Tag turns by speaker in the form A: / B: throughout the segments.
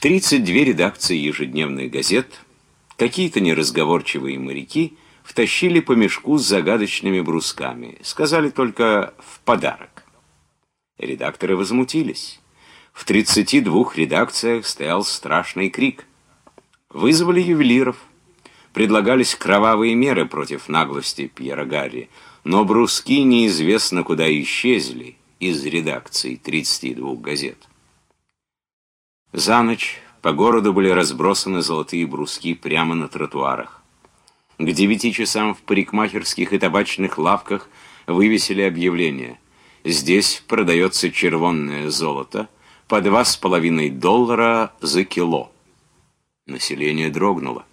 A: В 32 редакции ежедневных газет какие-то неразговорчивые моряки втащили по мешку с загадочными брусками. Сказали только «в подарок». Редакторы возмутились. В 32 редакциях стоял страшный крик. Вызвали ювелиров. Предлагались кровавые меры против наглости Пьера Гарри, но бруски неизвестно куда исчезли из редакций 32 газет. За ночь по городу были разбросаны золотые бруски прямо на тротуарах. К девяти часам в парикмахерских и табачных лавках вывесили объявление. Здесь продается червонное золото по два с половиной доллара за кило. Население дрогнуло.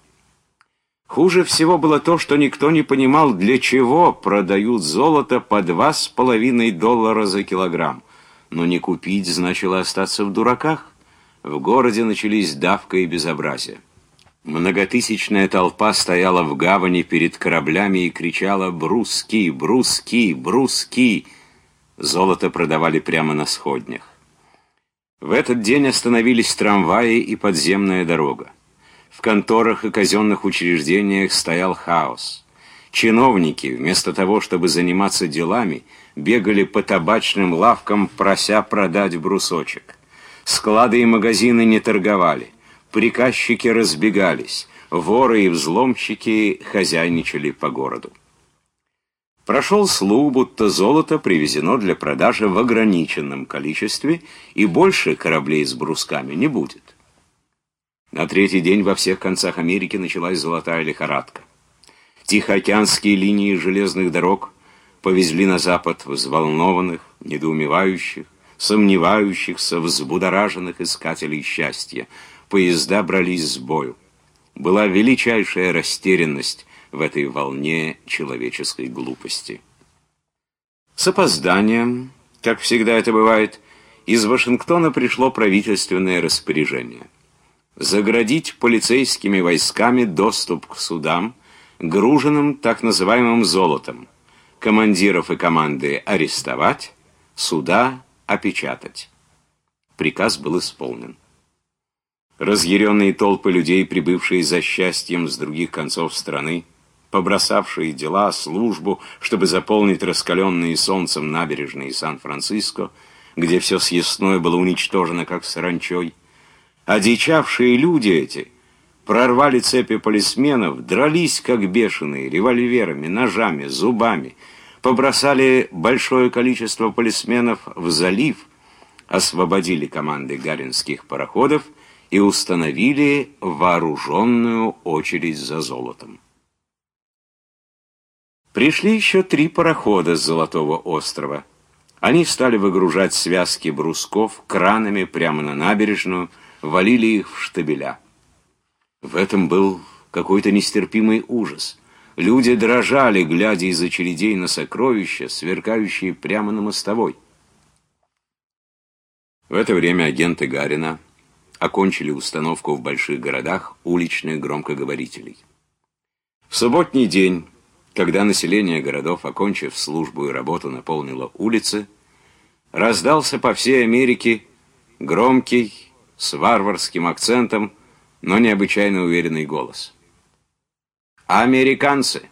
A: Хуже всего было то, что никто не понимал, для чего продают золото по два с половиной доллара за килограмм. Но не купить значило остаться в дураках. В городе начались давка и безобразие. Многотысячная толпа стояла в гавани перед кораблями и кричала «Бруски! Бруски! Бруски!». Золото продавали прямо на сходнях. В этот день остановились трамваи и подземная дорога. В конторах и казенных учреждениях стоял хаос. Чиновники, вместо того, чтобы заниматься делами, бегали по табачным лавкам, прося продать брусочек. Склады и магазины не торговали. Приказчики разбегались. Воры и взломщики хозяйничали по городу. Прошел слух, будто золото привезено для продажи в ограниченном количестве, и больше кораблей с брусками не будет. На третий день во всех концах Америки началась золотая лихорадка. Тихоокеанские линии железных дорог повезли на запад взволнованных, недоумевающих, сомневающихся, взбудораженных искателей счастья. Поезда брались с бою. Была величайшая растерянность в этой волне человеческой глупости. С опозданием, как всегда это бывает, из Вашингтона пришло правительственное распоряжение. Заградить полицейскими войсками доступ к судам, груженным так называемым золотом, командиров и команды арестовать, суда опечатать. Приказ был исполнен. Разъяренные толпы людей, прибывшие за счастьем с других концов страны, побросавшие дела, службу, чтобы заполнить раскаленные солнцем набережные Сан-Франциско, где все съестное было уничтожено, как саранчой, одичавшие люди эти прорвали цепи полисменов, дрались, как бешеные, револьверами, ножами, зубами, побросали большое количество полисменов в залив, освободили команды гаринских пароходов и установили вооруженную очередь за золотом. Пришли еще три парохода с Золотого острова. Они стали выгружать связки брусков кранами прямо на набережную, валили их в штабеля. В этом был какой-то нестерпимый ужас. Люди дрожали, глядя из очередей на сокровища, сверкающие прямо на мостовой. В это время агенты Гарина окончили установку в больших городах уличных громкоговорителей. В субботний день, когда население городов, окончив службу и работу, наполнило улицы, раздался по всей Америке громкий, с варварским акцентом, но необычайно уверенный голос – Американцы.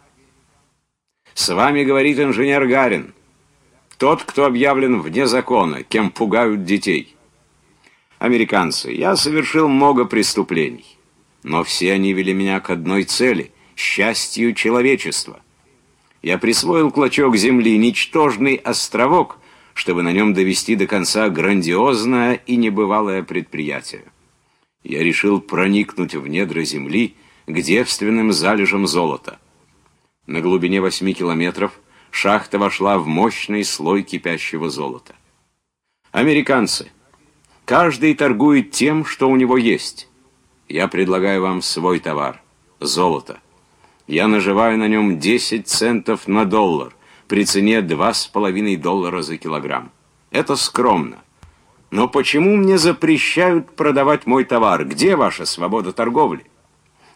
A: С вами говорит инженер Гарин. Тот, кто объявлен вне закона, кем пугают детей. Американцы, я совершил много преступлений, но все они вели меня к одной цели – счастью человечества. Я присвоил клочок земли, ничтожный островок, чтобы на нем довести до конца грандиозное и небывалое предприятие. Я решил проникнуть в недра земли – к девственным залежам золота. На глубине восьми километров шахта вошла в мощный слой кипящего золота. Американцы, каждый торгует тем, что у него есть. Я предлагаю вам свой товар – золото. Я наживаю на нем 10 центов на доллар при цене 2,5 доллара за килограмм. Это скромно. Но почему мне запрещают продавать мой товар? Где ваша свобода торговли?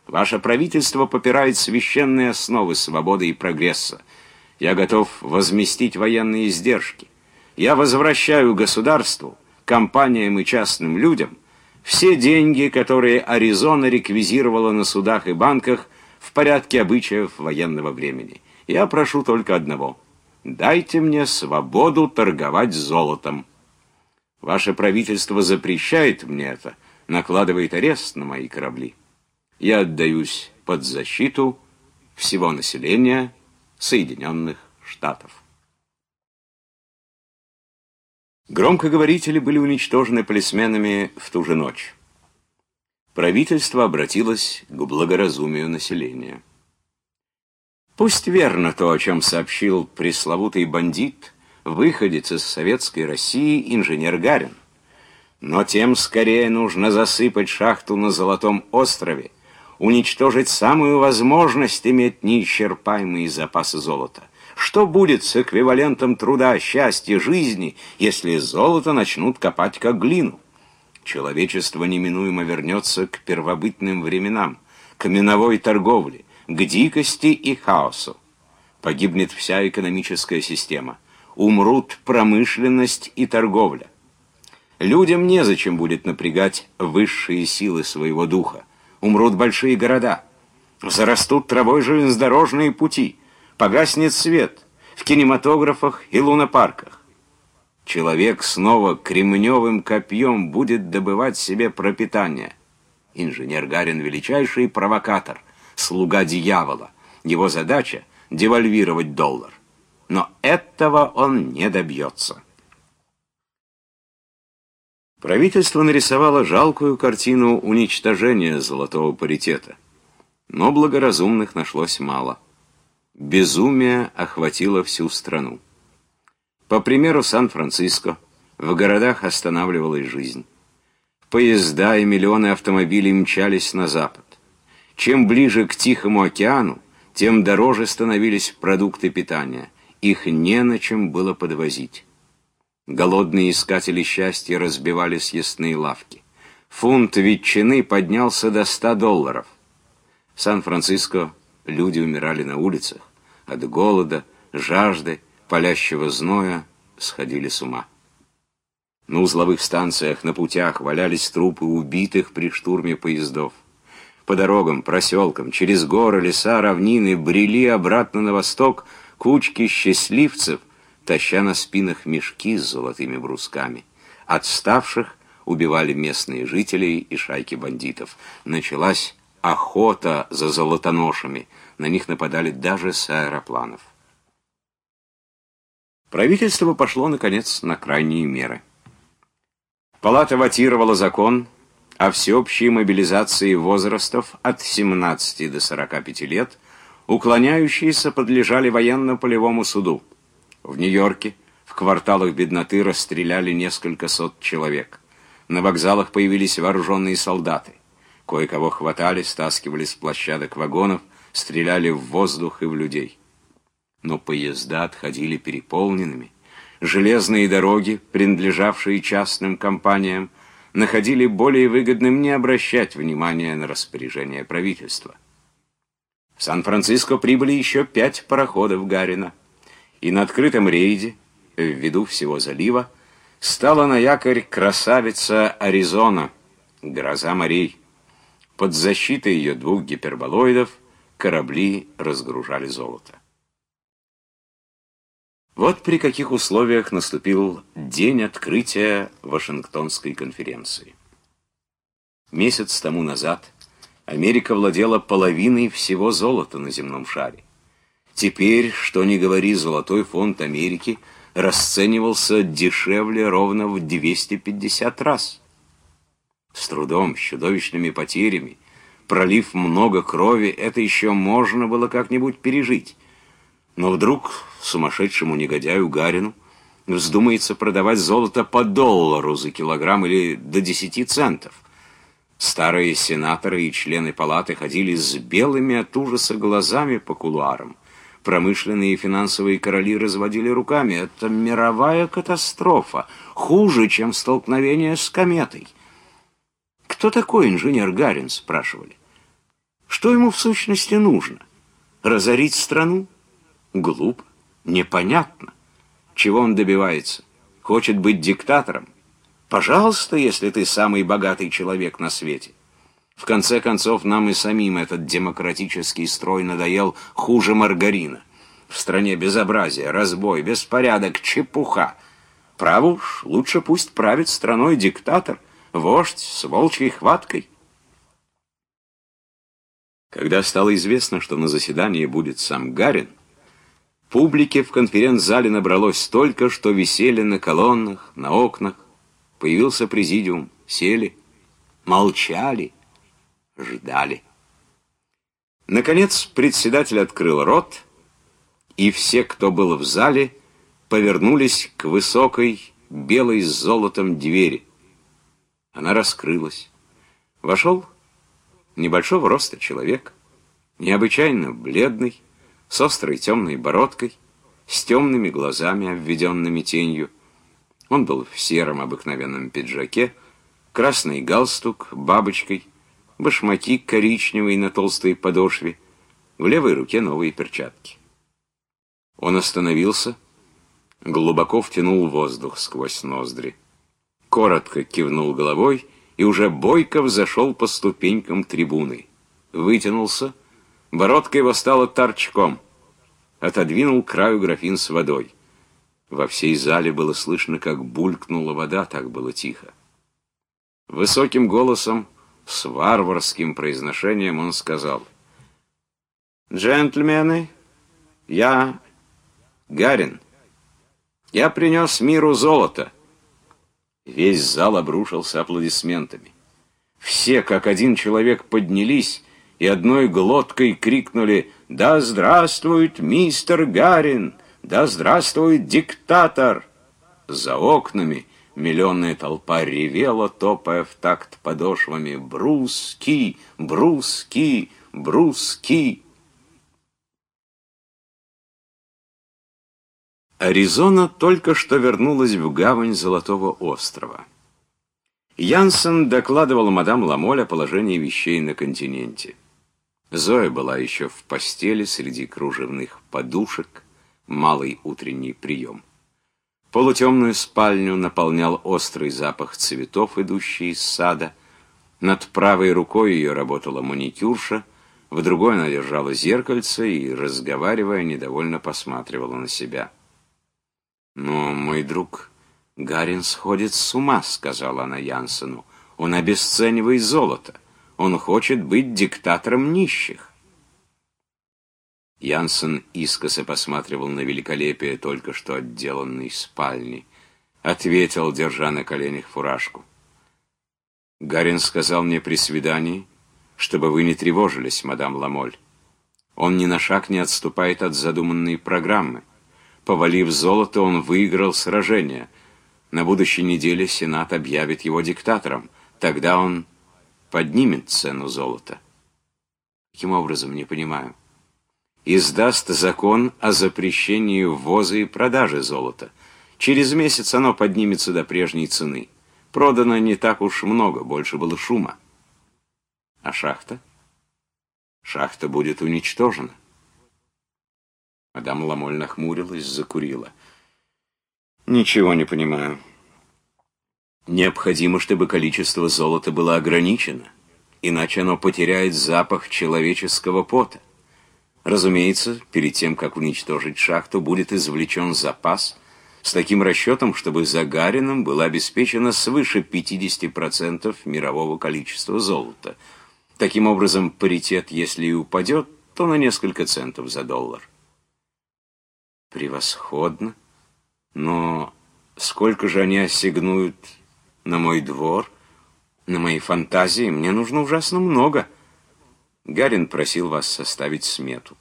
A: Ваше правительство попирает священные основы свободы и прогресса. Я готов возместить военные издержки. Я возвращаю государству, компаниям и частным людям Все деньги, которые Аризона реквизировала на судах и банках в порядке обычаев военного времени. Я прошу только одного. Дайте мне свободу торговать золотом. Ваше правительство запрещает мне это, накладывает арест на мои корабли. Я отдаюсь под защиту всего населения Соединенных Штатов. Громкоговорители были уничтожены полисменами в ту же ночь. Правительство обратилось к благоразумию населения. Пусть верно то, о чем сообщил пресловутый бандит, выходец из советской России инженер Гарин. Но тем скорее нужно засыпать шахту на Золотом острове, уничтожить самую возможность иметь неисчерпаемые запасы золота. Что будет с эквивалентом труда, счастья, жизни, если золото начнут копать как глину? Человечество неминуемо вернется к первобытным временам, к миновой торговле, к дикости и хаосу. Погибнет вся экономическая система. Умрут промышленность и торговля. Людям незачем будет напрягать высшие силы своего духа. Умрут большие города. Зарастут травой железнодорожные пути. Погаснет свет в кинематографах и лунопарках. Человек снова кремневым копьем будет добывать себе пропитание. Инженер Гарин — величайший провокатор, слуга дьявола. Его задача — девальвировать доллар. Но этого он не добьется. Правительство нарисовало жалкую картину уничтожения золотого паритета. Но благоразумных нашлось мало. Безумие охватило всю страну. По примеру Сан-Франциско, в городах останавливалась жизнь. Поезда и миллионы автомобилей мчались на запад. Чем ближе к Тихому океану, тем дороже становились продукты питания. Их не на чем было подвозить. Голодные искатели счастья разбивали съестные лавки. Фунт ветчины поднялся до 100 долларов. В Сан-Франциско люди умирали на улицах от голода, жажды, палящего зноя, сходили с ума. На узловых станциях, на путях валялись трупы убитых при штурме поездов. По дорогам, проселкам, через горы, леса, равнины брели обратно на восток кучки счастливцев, таща на спинах мешки с золотыми брусками. Отставших убивали местные жители и шайки бандитов. Началась охота за золотоношами. На них нападали даже с аэропланов. Правительство пошло, наконец, на крайние меры. Палата ватировала закон о всеобщей мобилизации возрастов от 17 до 45 лет, уклоняющиеся подлежали военно-полевому суду. В Нью-Йорке в кварталах бедноты расстреляли несколько сот человек. На вокзалах появились вооруженные солдаты. Кое-кого хватали, стаскивали с площадок вагонов, стреляли в воздух и в людей. Но поезда отходили переполненными. Железные дороги, принадлежавшие частным компаниям, находили более выгодным не обращать внимания на распоряжение правительства. В Сан-Франциско прибыли еще пять пароходов Гарина и на открытом рейде, в виду всего залива, стала на якорь красавица Аризона, гроза морей. Под защитой ее двух гиперболоидов корабли разгружали золото. Вот при каких условиях наступил день открытия Вашингтонской конференции. Месяц тому назад Америка владела половиной всего золота на земном шаре. Теперь, что ни говори, Золотой фонд Америки расценивался дешевле ровно в 250 раз. С трудом, с чудовищными потерями, пролив много крови, это еще можно было как-нибудь пережить. Но вдруг сумасшедшему негодяю Гарину вздумается продавать золото по доллару за килограмм или до 10 центов. Старые сенаторы и члены палаты ходили с белыми от ужаса глазами по кулуарам. Промышленные и финансовые короли разводили руками. Это мировая катастрофа, хуже, чем столкновение с кометой. Кто такой инженер Гарин, спрашивали. Что ему в сущности нужно? Разорить страну? Глупо, непонятно. Чего он добивается? Хочет быть диктатором? Пожалуйста, если ты самый богатый человек на свете. В конце концов, нам и самим этот демократический строй надоел хуже маргарина. В стране безобразие, разбой, беспорядок, чепуха. Право уж, лучше пусть правит страной диктатор, вождь с волчьей хваткой. Когда стало известно, что на заседании будет сам Гарин, публики в конференц-зале набралось столько, что висели на колоннах, на окнах. Появился президиум, сели, молчали, ждали. Наконец председатель открыл рот, и все, кто был в зале, повернулись к высокой, белой с золотом двери. Она раскрылась. Вошел небольшого роста человек, необычайно бледный, с острой темной бородкой, с темными глазами, обведенными тенью. Он был в сером обыкновенном пиджаке, красный галстук, бабочкой, башмаки коричневые на толстой подошве, в левой руке новые перчатки. Он остановился, глубоко втянул воздух сквозь ноздри, коротко кивнул головой и уже Бойков зашел по ступенькам трибуны. Вытянулся, бородка его стала торчком. Отодвинул краю графин с водой. Во всей зале было слышно, как булькнула вода, так было тихо. Высоким голосом, с варварским произношением он сказал, «Джентльмены, я Гарин. Я принес миру золото». Весь зал обрушился аплодисментами. Все, как один человек, поднялись и одной глоткой крикнули «Да здравствует мистер Гарин! Да здравствует диктатор!» За окнами миллионная толпа ревела, топая в такт подошвами «Бруски! Бруски! Бруски!» Аризона только что вернулась в гавань Золотого острова. Янсен докладывал мадам Ламоль о положении вещей на континенте. Зоя была еще в постели среди кружевных подушек, малый утренний прием. Полутемную спальню наполнял острый запах цветов, идущий из сада. Над правой рукой ее работала маникюрша, в другой она держала зеркальце и, разговаривая, недовольно посматривала на себя. «Но мой друг Гарин сходит с ума», — сказала она Янсену. «Он обесценивает золото. Он хочет быть диктатором нищих». Янсен искоса посматривал на великолепие только что отделанной спальни. Ответил, держа на коленях фуражку. «Гарин сказал мне при свидании, чтобы вы не тревожились, мадам Ламоль. Он ни на шаг не отступает от задуманной программы. Повалив золото, он выиграл сражение. На будущей неделе Сенат объявит его диктатором. Тогда он поднимет цену золота. Каким образом, не понимаю. Издаст закон о запрещении ввоза и продажи золота. Через месяц оно поднимется до прежней цены. Продано не так уж много, больше было шума. А шахта? Шахта будет уничтожена. Мадам Ламоль нахмурилась, закурила. «Ничего не понимаю. Необходимо, чтобы количество золота было ограничено, иначе оно потеряет запах человеческого пота. Разумеется, перед тем, как уничтожить шахту, будет извлечен запас с таким расчетом, чтобы Загарином было обеспечено свыше 50% мирового количества золота. Таким образом, паритет, если и упадет, то на несколько центов за доллар. Превосходно. Но сколько же они осигнуют на мой двор, на мои фантазии? Мне нужно ужасно много. Гарин просил вас составить смету.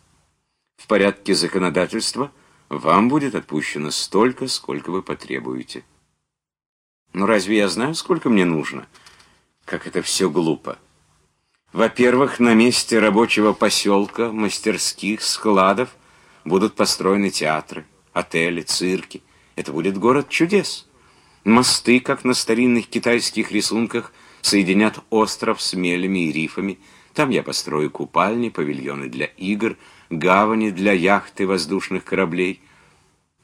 A: В порядке законодательства вам будет отпущено столько, сколько вы потребуете. Но разве я знаю, сколько мне нужно? Как это все глупо. Во-первых, на месте рабочего поселка, мастерских, складов Будут построены театры, отели, цирки. Это будет город чудес. Мосты, как на старинных китайских рисунках, соединят остров с мелями и рифами. Там я построю купальни, павильоны для игр, гавани для яхт и воздушных кораблей.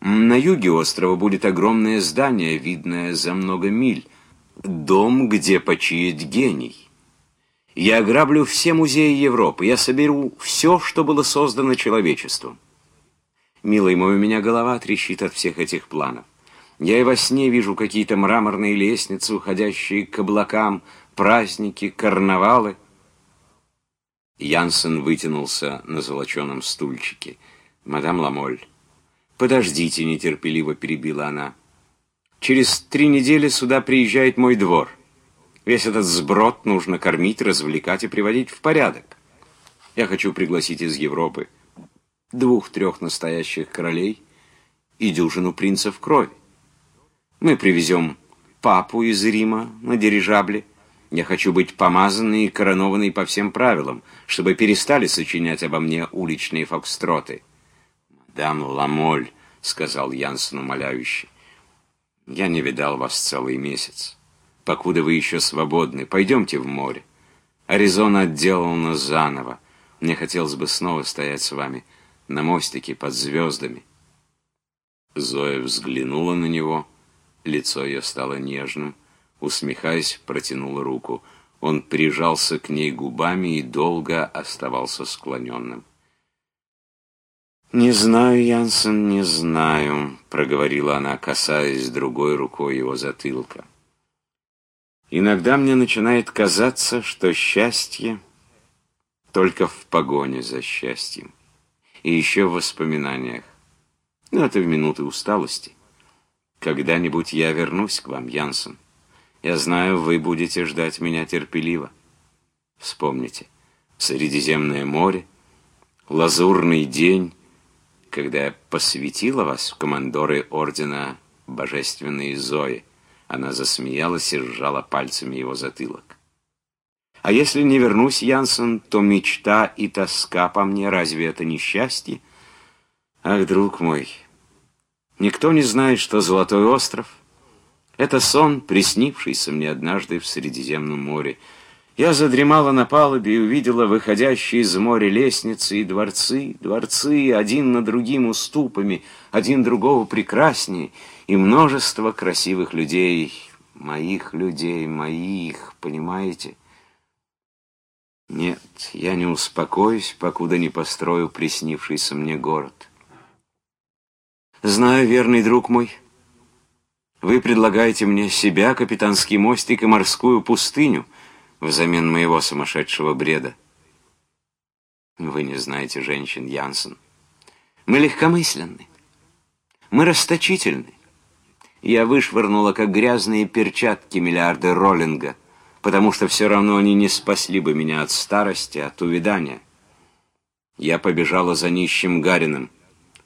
A: На юге острова будет огромное здание, видное за много миль. дом, где почиет гений. Я ограблю все музеи Европы, я соберу все, что было создано человечеством. Милый мой, у меня голова трещит от всех этих планов. Я и во сне вижу какие-то мраморные лестницы, уходящие к облакам, праздники, карнавалы. Янсен вытянулся на золоченом стульчике. «Мадам Ламоль, подождите», — нетерпеливо перебила она. «Через три недели сюда приезжает мой двор. Весь этот сброд нужно кормить, развлекать и приводить в порядок. Я хочу пригласить из Европы двух-трех настоящих королей и дюжину принцев крови. Мы привезем папу из Рима на дирижабле, я хочу быть помазанной и коронованной по всем правилам, чтобы перестали сочинять обо мне уличные фокстроты. «Мадам Ламоль», — сказал Янсен умоляюще, — «я не видал вас целый месяц. Покуда вы еще свободны, пойдемте в море. Аризона отделана заново. Мне хотелось бы снова стоять с вами на мостике под звездами». Зоя взглянула на него, лицо ее стало нежным, усмехаясь, протянула руку. Он прижался к ней губами и долго оставался склоненным. «Не знаю, Янсен, не знаю», — проговорила она, касаясь другой рукой его затылка. «Иногда мне начинает казаться, что счастье только в погоне за счастьем и еще в воспоминаниях. Но это в минуты усталости. Когда-нибудь я вернусь к вам, Янсен. Я знаю, вы будете ждать меня терпеливо. Вспомните, Средиземное море, лазурный день, когда я посвятила вас в командоры ордена Божественной Зои. Она засмеялась и сжала пальцами его затылок. А если не вернусь, Янсен, то мечта и тоска по мне, разве это не счастье? Ах, друг мой, никто не знает, что Золотой остров — это сон, приснившийся мне однажды в Средиземном море. Я задремала на палубе и увидела выходящие из моря лестницы и дворцы, дворцы один на другим уступами, один другого прекраснее, и множество красивых людей, моих людей, моих, понимаете? Нет, я не успокоюсь, покуда не построю приснившийся мне город. Знаю, верный друг мой, — вы предлагаете мне себя, капитанский мостик и морскую пустыню взамен моего сумасшедшего бреда. Вы не знаете женщин, Янсен. Мы легкомысленны. Мы расточительны. Я вышвырнула, как грязные перчатки, миллиарды роллинга, потому что все равно они не спасли бы меня от старости, от увядания. Я побежала за нищим Гарином.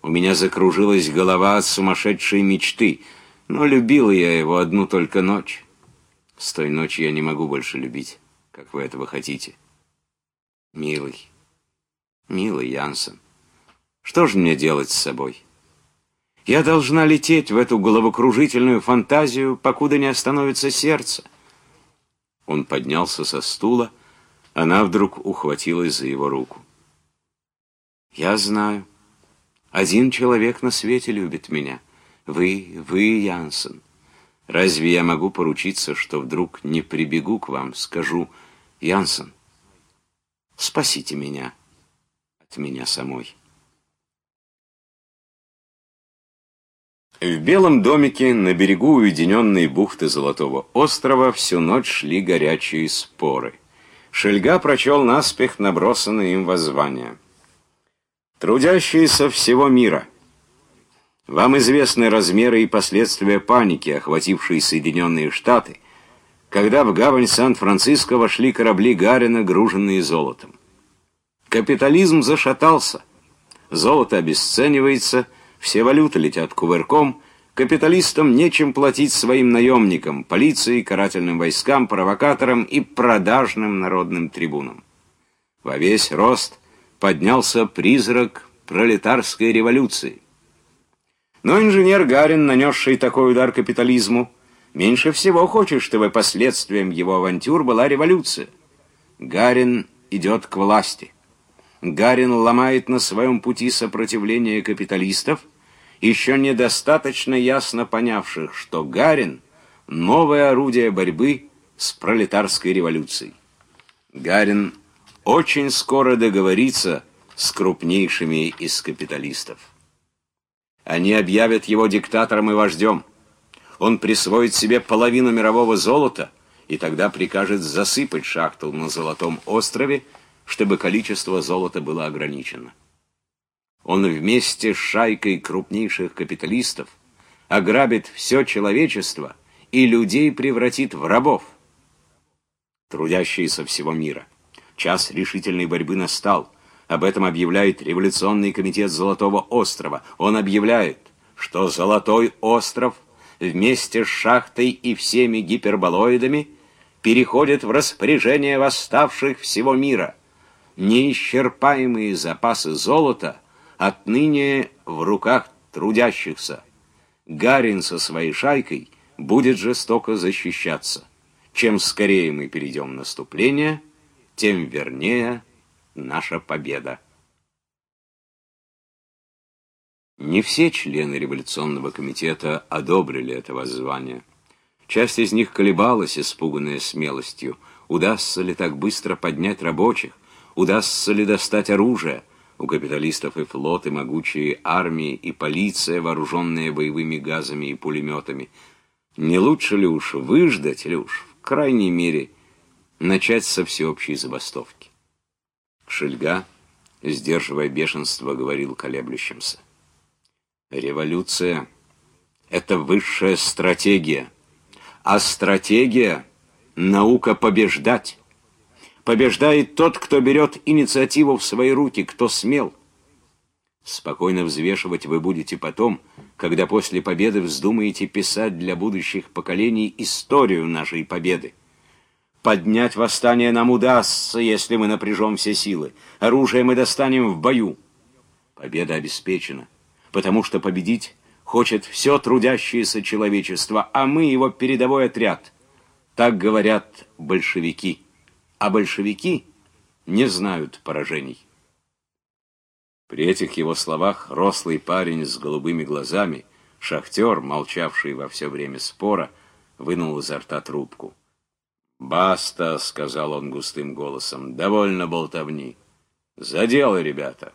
A: У меня закружилась голова от сумасшедшей мечты — но любила я его одну только ночь. С той ночи я не могу больше любить, как вы этого хотите. Милый, милый Янсен, что же мне делать с собой? Я должна лететь в эту головокружительную фантазию, покуда не остановится сердце. Он поднялся со стула, она вдруг ухватилась за его руку. Я знаю, один человек на свете любит меня — вы, вы, Янсен. Разве я могу поручиться, что вдруг не прибегу к вам, скажу, Янсен, спасите меня от меня самой. В белом домике на берегу уединенной бухты Золотого острова всю ночь шли горячие споры. Шельга прочел наспех набросанное им воззвание. «Трудящиеся всего мира». Вам известны размеры и последствия паники, охватившей Соединенные Штаты, когда в гавань Сан-Франциско вошли корабли Гарина, груженные золотом. Капитализм зашатался, золото обесценивается, все валюты летят кувырком, капиталистам нечем платить своим наемникам, полиции, карательным войскам, провокаторам и продажным народным трибунам. Во весь рост поднялся призрак пролетарской революции. Но инженер Гарин, нанесший такой удар капитализму, меньше всего хочет, чтобы последствием его авантюр была революция. Гарин идет к власти. Гарин ломает на своем пути сопротивление капиталистов, еще недостаточно ясно понявших, что Гарин новое орудие борьбы с пролетарской революцией. Гарин очень скоро договорится с крупнейшими из капиталистов. Они объявят его диктатором и вождем. Он присвоит себе половину мирового золота и тогда прикажет засыпать шахту на Золотом острове, чтобы количество золота было ограничено. Он вместе с шайкой крупнейших капиталистов ограбит все человечество и людей превратит в рабов. Трудящиеся всего мира. Час решительной борьбы настал. Об этом объявляет Революционный комитет Золотого острова. Он объявляет, что Золотой остров вместе с шахтой и всеми гиперболоидами переходит в распоряжение восставших всего мира. Неисчерпаемые запасы золота отныне в руках трудящихся. Гарин со своей шайкой будет жестоко защищаться. Чем скорее мы перейдем в наступление, тем вернее наша победа. Не все члены революционного комитета одобрили это воззвание. Часть из них колебалась, испуганная смелостью. Удастся ли так быстро поднять рабочих? Удастся ли достать оружие? У капиталистов и флот, и могучие армии, и полиция, вооруженная боевыми газами и пулеметами. Не лучше ли уж выждать, или уж, в крайней мере, начать со всеобщей забастовки? Шельга, сдерживая бешенство, говорил колеблющимся. Революция — это высшая стратегия — а стратегия — наука побеждать. Побеждает тот, кто берет инициативу в свои руки, кто смел. Спокойно взвешивать вы будете потом, когда после победы вздумаете писать для будущих поколений историю нашей победы. Поднять восстание нам удастся, если мы напряжем все силы. Оружие мы достанем в бою. Победа обеспечена, потому что победить хочет все трудящееся человечество, а мы его передовой отряд. Так говорят большевики. А большевики не знают поражений. При этих его словах рослый парень с голубыми глазами, шахтер, молчавший во все время спора, вынул изо рта трубку. «Баста», — сказал он густым голосом, — «довольно болтовни. За дело, ребята».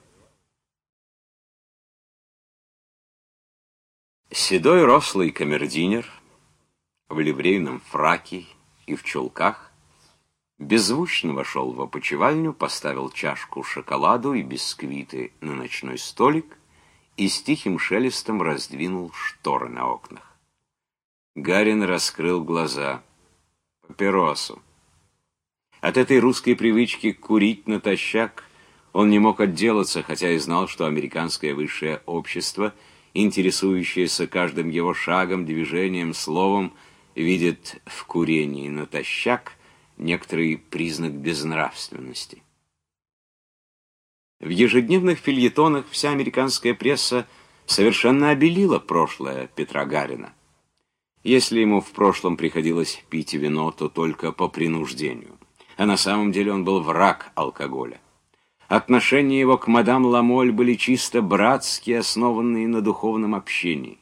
A: Седой рослый камердинер в ливрейном фраке и в чулках беззвучно вошел в опочивальню, поставил чашку шоколаду и бисквиты на ночной столик и с тихим шелестом раздвинул шторы на окнах. Гарин раскрыл глаза. Папиросу. От этой русской привычки курить натощак он не мог отделаться, хотя и знал, что американское высшее общество — интересующаяся каждым его шагом, движением, словом, видит в курении натощак некоторый признак безнравственности. В ежедневных фильетонах вся американская пресса совершенно обелила прошлое Петра Гарина. Если ему в прошлом приходилось пить вино, то только по принуждению. А на самом деле он был враг алкоголя. Отношения его к мадам Ламоль были чисто братские, основанные на духовном общении.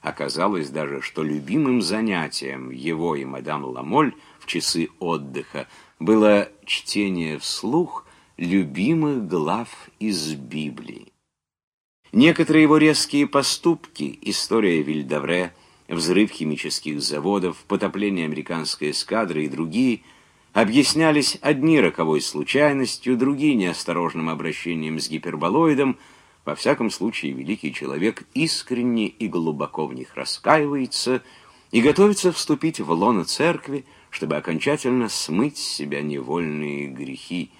A: Оказалось даже, что любимым занятием его и мадам Ламоль в часы отдыха было чтение вслух любимых глав из Библии. Некоторые его резкие поступки, история Вильдавре, взрыв химических заводов, потопление американской эскадры и другие – объяснялись одни роковой случайностью, другие неосторожным обращением с гиперболоидом. Во всяком случае, великий человек искренне и глубоко в них раскаивается и готовится вступить в лоно церкви, чтобы окончательно смыть с себя невольные грехи.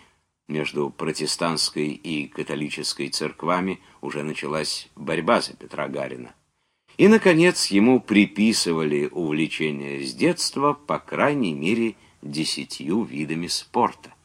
A: Между протестантской и католической церквами уже началась борьба за Петра Гарина. И, наконец, ему приписывали увлечение с детства, по крайней мере, десятью видами спорта.